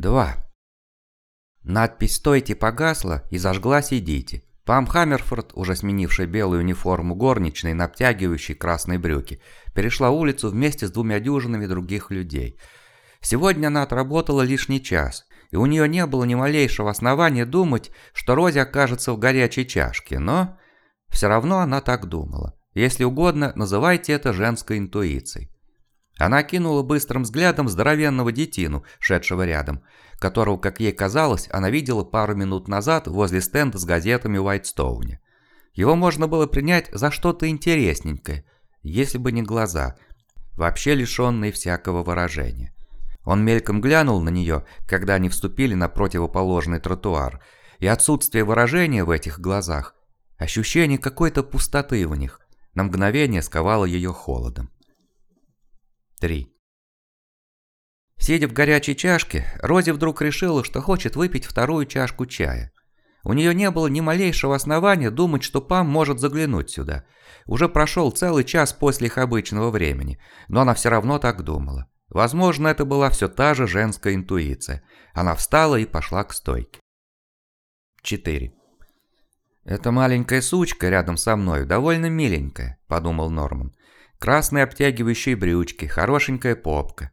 2. Надпись «Стойте» погасла и зажглась «Идите». Пам Хаммерфорд, уже сменившая белую униформу горничной на обтягивающей красные брюки, перешла улицу вместе с двумя дюжинами других людей. Сегодня она отработала лишний час, и у нее не было ни малейшего основания думать, что Рози окажется в горячей чашке, но все равно она так думала. Если угодно, называйте это женской интуицией. Она кинула быстрым взглядом здоровенного детину, шедшего рядом, которого, как ей казалось, она видела пару минут назад возле стенда с газетами в Уайтстоуне. Его можно было принять за что-то интересненькое, если бы не глаза, вообще лишенные всякого выражения. Он мельком глянул на нее, когда они вступили на противоположный тротуар, и отсутствие выражения в этих глазах, ощущение какой-то пустоты в них, на мгновение сковало ее холодом. 3. Сидя в горячей чашке, Рози вдруг решила, что хочет выпить вторую чашку чая. У нее не было ни малейшего основания думать, что Пам может заглянуть сюда. Уже прошел целый час после их обычного времени, но она все равно так думала. Возможно, это была все та же женская интуиция. Она встала и пошла к стойке. 4. «Эта маленькая сучка рядом со мной довольно миленькая», – подумал Норман. «Красные обтягивающие брючки, хорошенькая попка».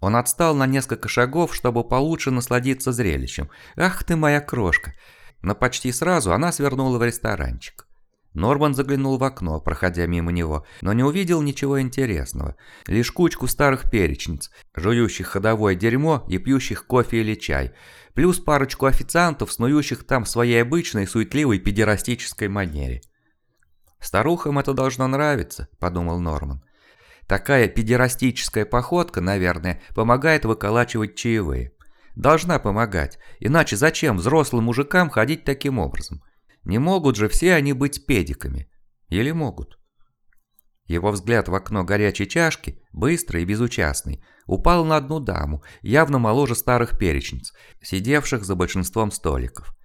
Он отстал на несколько шагов, чтобы получше насладиться зрелищем. «Ах ты моя крошка!» Но почти сразу она свернула в ресторанчик. Норман заглянул в окно, проходя мимо него, но не увидел ничего интересного. Лишь кучку старых перечниц, жующих ходовое дерьмо и пьющих кофе или чай, плюс парочку официантов, снующих там в своей обычной суетливой педерастической манере. «Старухам это должно нравиться», – подумал Норман. «Такая педерастическая походка, наверное, помогает выколачивать чаевые. Должна помогать, иначе зачем взрослым мужикам ходить таким образом?» Не могут же все они быть педиками. Или могут? Его взгляд в окно горячей чашки, быстрый и безучастный, упал на одну даму, явно моложе старых перечниц, сидевших за большинством столиков.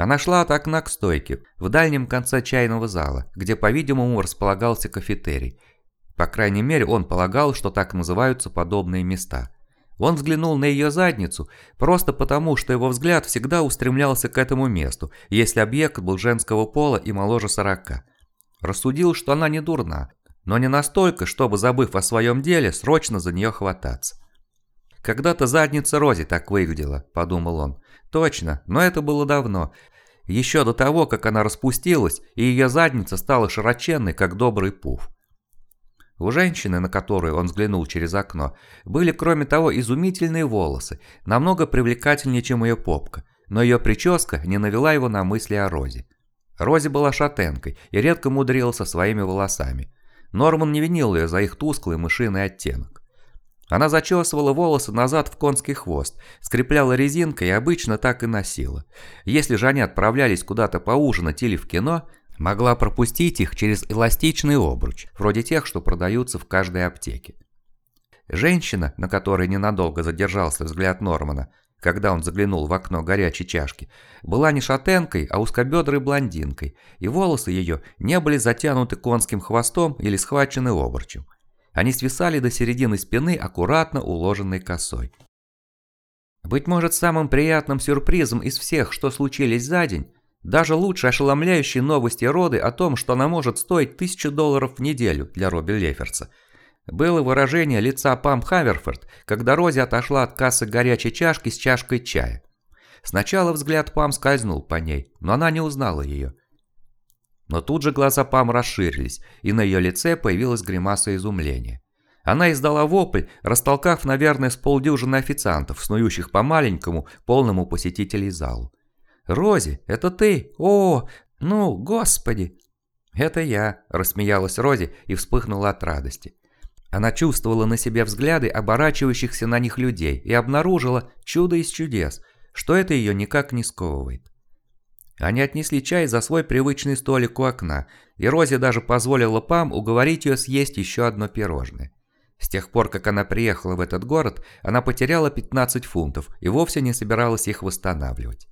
Она шла от окна к стойке, в дальнем конце чайного зала, где, по-видимому, располагался кафетерий. По крайней мере, он полагал, что так называются подобные места – он взглянул на ее задницу, просто потому, что его взгляд всегда устремлялся к этому месту, если объект был женского пола и моложе сорока. Рассудил, что она не дурна, но не настолько, чтобы, забыв о своем деле, срочно за нее хвататься. «Когда-то задница Рози так выглядела», – подумал он. «Точно, но это было давно. Еще до того, как она распустилась, и ее задница стала широченной, как добрый пуф. У женщины, на которую он взглянул через окно, были, кроме того, изумительные волосы, намного привлекательнее, чем ее попка, но ее прическа не навела его на мысли о Розе. Рози была шатенкой и редко мудрила со своими волосами. Норман не винил ее за их тусклый мышиный оттенок. Она зачесывала волосы назад в конский хвост, скрепляла резинкой и обычно так и носила. Если же они отправлялись куда-то поужинать или в кино, могла пропустить их через эластичный обруч, вроде тех, что продаются в каждой аптеке. Женщина, на которой ненадолго задержался взгляд Нормана, когда он заглянул в окно горячей чашки, была не шатенкой, а узкобедрой блондинкой, и волосы ее не были затянуты конским хвостом или схвачены обручем. Они свисали до середины спины аккуратно уложенной косой. Быть может, самым приятным сюрпризом из всех, что случились за день, даже лучше ошеломляющие новости роды о том, что она может стоить тысячу долларов в неделю для Робби Леферца. Было выражение лица Пам Хаверфорд, когда Рози отошла от кассы горячей чашки с чашкой чая. Сначала взгляд Пам скользнул по ней, но она не узнала ее. Но тут же глаза Пам расширились, и на ее лице появилась гримаса изумления. Она издала вопль, растолкав, наверное, с полдюжины официантов, снующих по маленькому, полному посетителей залу. «Рози, это ты? О, ну, господи!» «Это я», – рассмеялась Рози и вспыхнула от радости. Она чувствовала на себе взгляды оборачивающихся на них людей и обнаружила чудо из чудес, что это ее никак не сковывает. Они отнесли чай за свой привычный столик у окна, и Рози даже позволила Пам уговорить ее съесть еще одно пирожное. С тех пор, как она приехала в этот город, она потеряла 15 фунтов и вовсе не собиралась их восстанавливать.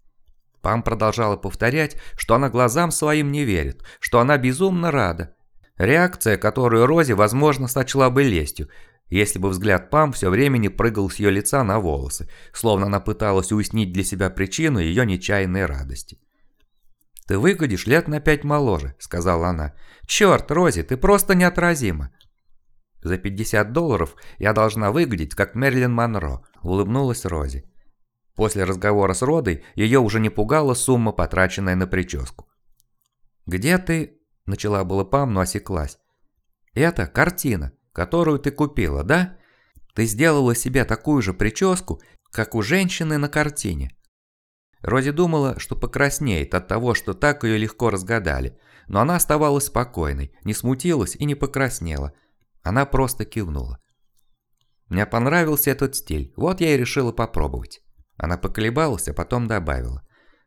Пам продолжала повторять, что она глазам своим не верит, что она безумно рада. Реакция, которую Рози, возможно, сочла бы лестью, если бы взгляд Пам все время не прыгал с ее лица на волосы, словно она пыталась уяснить для себя причину ее нечаянной радости. «Ты выглядишь лет на пять моложе», — сказала она. «Черт, Рози, ты просто неотразима». «За 50 долларов я должна выглядеть, как Мерлин Монро», — улыбнулась Рози. После разговора с Родой ее уже не пугала сумма, потраченная на прическу. «Где ты?» – начала была Пам, но осеклась. «Это картина, которую ты купила, да? Ты сделала себе такую же прическу, как у женщины на картине». Рози думала, что покраснеет от того, что так ее легко разгадали, но она оставалась спокойной, не смутилась и не покраснела. Она просто кивнула. Мне понравился этот стиль, вот я и решила попробовать. Она поколебалась, а потом добавила.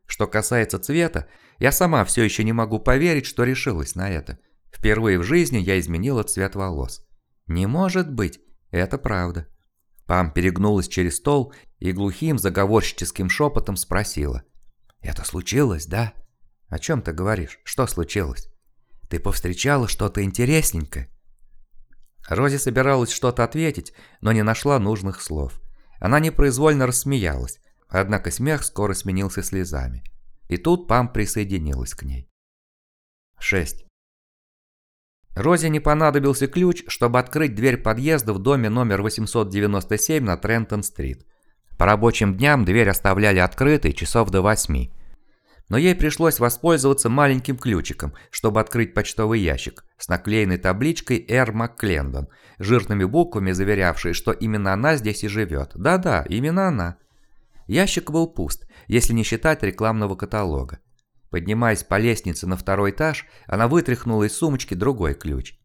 Что касается цвета, я сама все еще не могу поверить, что решилась на это. Впервые в жизни я изменила цвет волос. Не может быть, это правда. Пам перегнулась через стол и глухим заговорщическим шепотом спросила. «Это случилось, да?» «О чем ты говоришь? Что случилось?» «Ты повстречала что-то интересненькое?» Рози собиралась что-то ответить, но не нашла нужных слов. Она непроизвольно рассмеялась, однако смех скоро сменился слезами. И тут Пам присоединилась к ней. 6. Розе не понадобился ключ, чтобы открыть дверь подъезда в доме номер 897 на Трентон-стрит. По рабочим дням дверь оставляли открытой часов до 8. Но ей пришлось воспользоваться маленьким ключиком, чтобы открыть почтовый ящик с наклеенной табличкой «Р. Макклендон», жирными буквами заверявшей, что именно она здесь и живет. Да-да, именно она. Ящик был пуст, если не считать рекламного каталога. Поднимаясь по лестнице на второй этаж, она вытряхнула из сумочки другой ключ.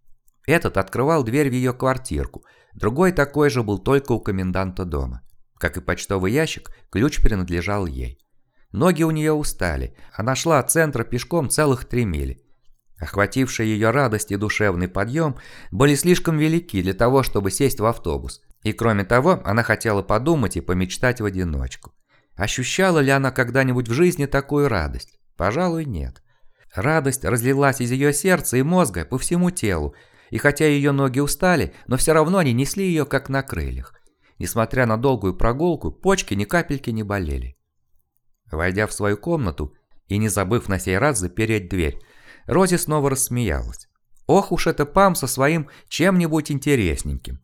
Этот открывал дверь в ее квартирку, другой такой же был только у коменданта дома. Как и почтовый ящик, ключ принадлежал ей. Ноги у нее устали, она шла от центра пешком целых три мили. Охватившая ее радость и душевный подъем были слишком велики для того, чтобы сесть в автобус. И кроме того, она хотела подумать и помечтать в одиночку. Ощущала ли она когда-нибудь в жизни такую радость? Пожалуй, нет. Радость разлилась из ее сердца и мозга по всему телу, и хотя ее ноги устали, но все равно они несли ее как на крыльях. Несмотря на долгую прогулку, почки ни капельки не болели. Войдя в свою комнату и не забыв на сей раз запереть дверь, Рози снова рассмеялась. Ох уж это Пам со своим чем-нибудь интересненьким.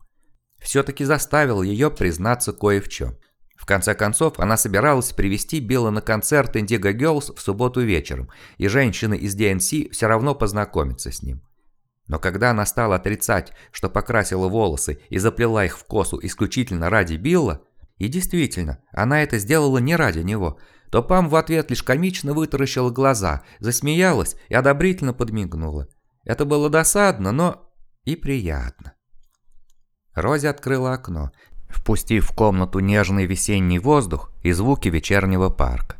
Все-таки заставил ее признаться кое в чем. В конце концов, она собиралась привести Билла на концерт Indigo Girls в субботу вечером, и женщины из DNC все равно познакомятся с ним. Но когда она стала отрицать, что покрасила волосы и заплела их в косу исключительно ради Билла, и действительно, она это сделала не ради него, то Пам в ответ лишь комично вытаращила глаза, засмеялась и одобрительно подмигнула. Это было досадно, но и приятно. Рози открыла окно, впустив в комнату нежный весенний воздух и звуки вечернего парка.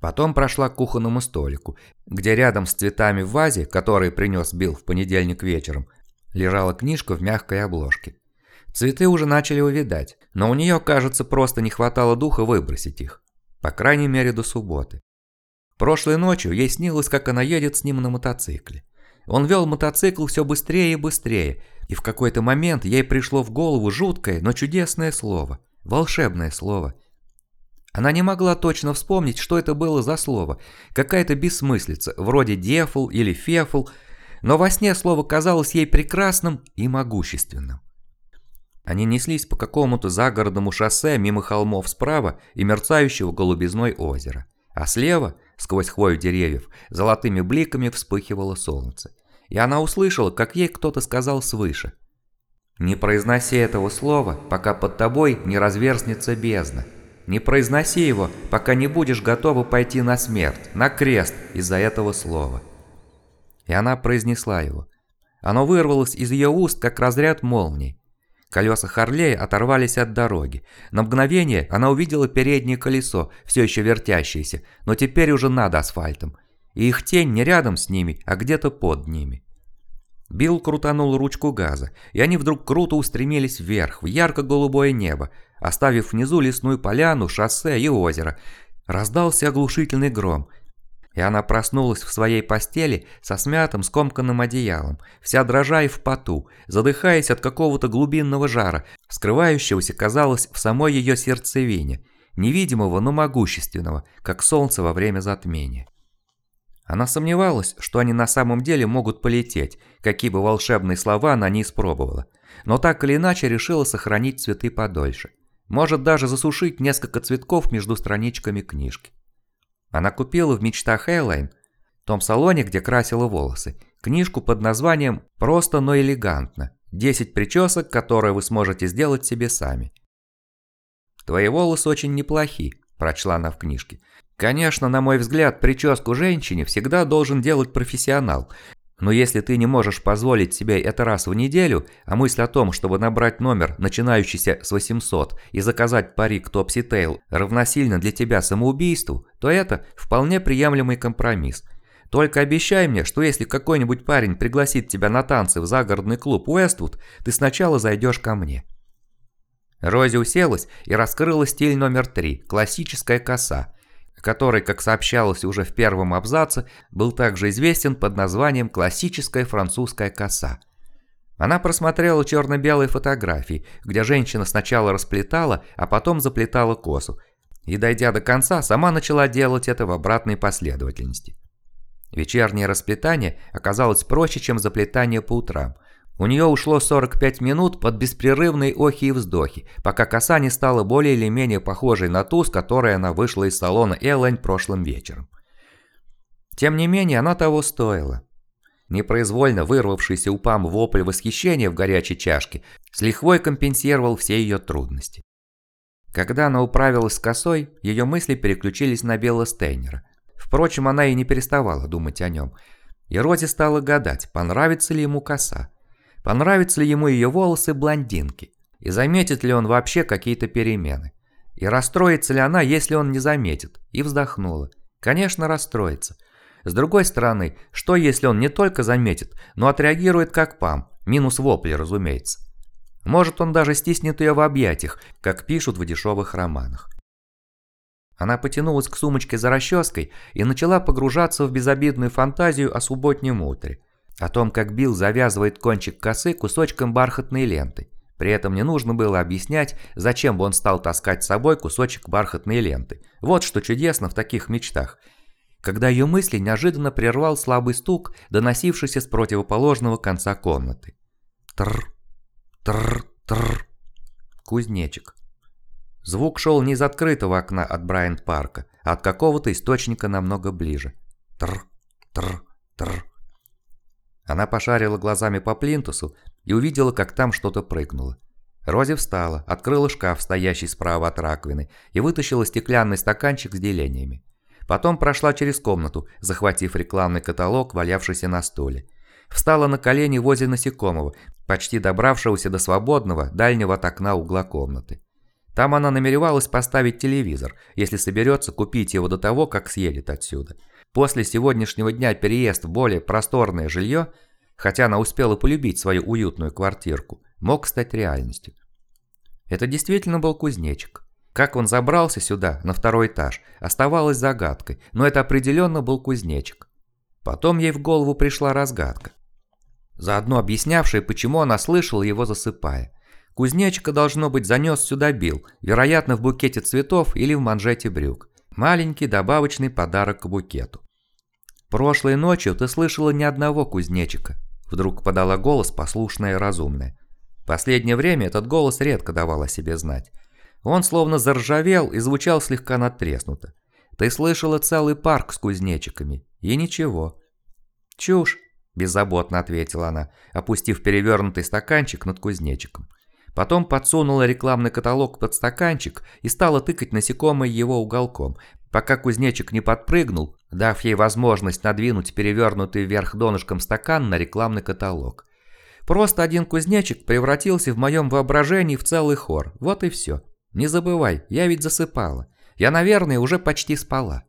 Потом прошла к кухонному столику, где рядом с цветами в вазе, которые принес Билл в понедельник вечером, лежала книжка в мягкой обложке. Цветы уже начали увядать, но у нее, кажется, просто не хватало духа выбросить их. По крайней мере, до субботы. Прошлой ночью ей снилось, как она едет с ним на мотоцикле. Он вел мотоцикл все быстрее и быстрее, и в какой-то момент ей пришло в голову жуткое, но чудесное слово. Волшебное слово. Она не могла точно вспомнить, что это было за слово. Какая-то бессмыслица, вроде «дефл» или «фефл», но во сне слово казалось ей прекрасным и могущественным. Они неслись по какому-то загородному шоссе мимо холмов справа и мерцающего голубизной озера. А слева, сквозь хвою деревьев, золотыми бликами вспыхивало солнце. И она услышала, как ей кто-то сказал свыше. «Не произноси этого слова, пока под тобой не разверзнется бездна. Не произноси его, пока не будешь готова пойти на смерть, на крест из-за этого слова». И она произнесла его. Оно вырвалось из ее уст, как разряд молний. Колеса Харлея оторвались от дороги. На мгновение она увидела переднее колесо, все еще вертящееся, но теперь уже над асфальтом. И их тень не рядом с ними, а где-то под ними. Билл крутанул ручку газа, и они вдруг круто устремились вверх, в ярко-голубое небо, оставив внизу лесную поляну, шоссе и озеро. Раздался оглушительный гром. И она проснулась в своей постели со смятым скомканным одеялом, вся дрожа и в поту, задыхаясь от какого-то глубинного жара, скрывающегося, казалось, в самой ее сердцевине, невидимого, но могущественного, как солнце во время затмения. Она сомневалась, что они на самом деле могут полететь, какие бы волшебные слова она не испробовала, но так или иначе решила сохранить цветы подольше. Может даже засушить несколько цветков между страничками книжки. Она купила в мечтах Эйлайн, в том салоне, где красила волосы, книжку под названием «Просто, но элегантно. 10 причесок, которые вы сможете сделать себе сами». «Твои волосы очень неплохи», – прочла она в книжке. «Конечно, на мой взгляд, прическу женщине всегда должен делать профессионал, но если ты не можешь позволить себе это раз в неделю, а мысль о том, чтобы набрать номер, начинающийся с 800, и заказать парик Топси Тейл, равносильно для тебя самоубийству, то это вполне приемлемый компромисс. Только обещай мне, что если какой-нибудь парень пригласит тебя на танцы в загородный клуб Уэствуд, ты сначала зайдешь ко мне». Рози уселась и раскрыла стиль номер три – классическая коса – который, как сообщалось уже в первом абзаце, был также известен под названием «классическая французская коса». Она просмотрела черно-белые фотографии, где женщина сначала расплетала, а потом заплетала косу, и, дойдя до конца, сама начала делать это в обратной последовательности. Вечернее расплетание оказалось проще, чем заплетание по утрам – у нее ушло 45 минут под беспрерывные охи и вздохи, пока коса не стала более или менее похожей на ту, с которой она вышла из салона Эллань прошлым вечером. Тем не менее, она того стоила. Непроизвольно вырвавшийся у Пам вопль восхищения в горячей чашке с лихвой компенсировал все ее трудности. Когда она управилась с косой, ее мысли переключились на Белла Стейнера. Впрочем, она и не переставала думать о нем. И Рози стала гадать, понравится ли ему коса. Понравятся ли ему ее волосы блондинки? И заметит ли он вообще какие-то перемены? И расстроится ли она, если он не заметит? И вздохнула. Конечно, расстроится. С другой стороны, что если он не только заметит, но отреагирует как пам, минус вопли, разумеется. Может, он даже стиснет ее в объятиях, как пишут в дешевых романах. Она потянулась к сумочке за расческой и начала погружаться в безобидную фантазию о субботнем утре. О том, как Билл завязывает кончик косы кусочком бархатной ленты. При этом не нужно было объяснять, зачем бы он стал таскать с собой кусочек бархатной ленты. Вот что чудесно в таких мечтах. Когда ее мысли неожиданно прервал слабый стук, доносившийся с противоположного конца комнаты. Тр, тр, тр. Кузнечик. Звук шел не из открытого окна от Брайант-парка, а от какого-то источника намного ближе. Тр, тр, тр. Она пошарила глазами по плинтусу и увидела, как там что-то прыгнуло. Рози встала, открыла шкаф, стоящий справа от раковины, и вытащила стеклянный стаканчик с делениями. Потом прошла через комнату, захватив рекламный каталог, валявшийся на стуле. Встала на колени возле насекомого, почти добравшегося до свободного, дальнего от окна угла комнаты. Там она намеревалась поставить телевизор, если соберется купить его до того, как съедет отсюда. После сегодняшнего дня переезд в более просторное жилье, хотя она успела полюбить свою уютную квартирку, мог стать реальностью. Это действительно был кузнечик. Как он забрался сюда, на второй этаж, оставалось загадкой, но это определенно был кузнечик. Потом ей в голову пришла разгадка, заодно объяснявшая, почему она слышала его засыпая. Кузнечика, должно быть, занес сюда Билл, вероятно, в букете цветов или в манжете брюк. Маленький добавочный подарок к букету. «Прошлой ночью ты слышала ни одного кузнечика», – вдруг подала голос послушная и разумная. Последнее время этот голос редко давал о себе знать. Он словно заржавел и звучал слегка надтреснуто. «Ты слышала целый парк с кузнечиками, и ничего». «Чушь», – беззаботно ответила она, опустив перевернутый стаканчик над кузнечиком. Потом подсунула рекламный каталог под стаканчик и стала тыкать насекомое его уголком, пока кузнечик не подпрыгнул, дав ей возможность надвинуть перевернутый вверх донышком стакан на рекламный каталог. Просто один кузнечик превратился в моем воображении в целый хор. Вот и все. Не забывай, я ведь засыпала. Я, наверное, уже почти спала.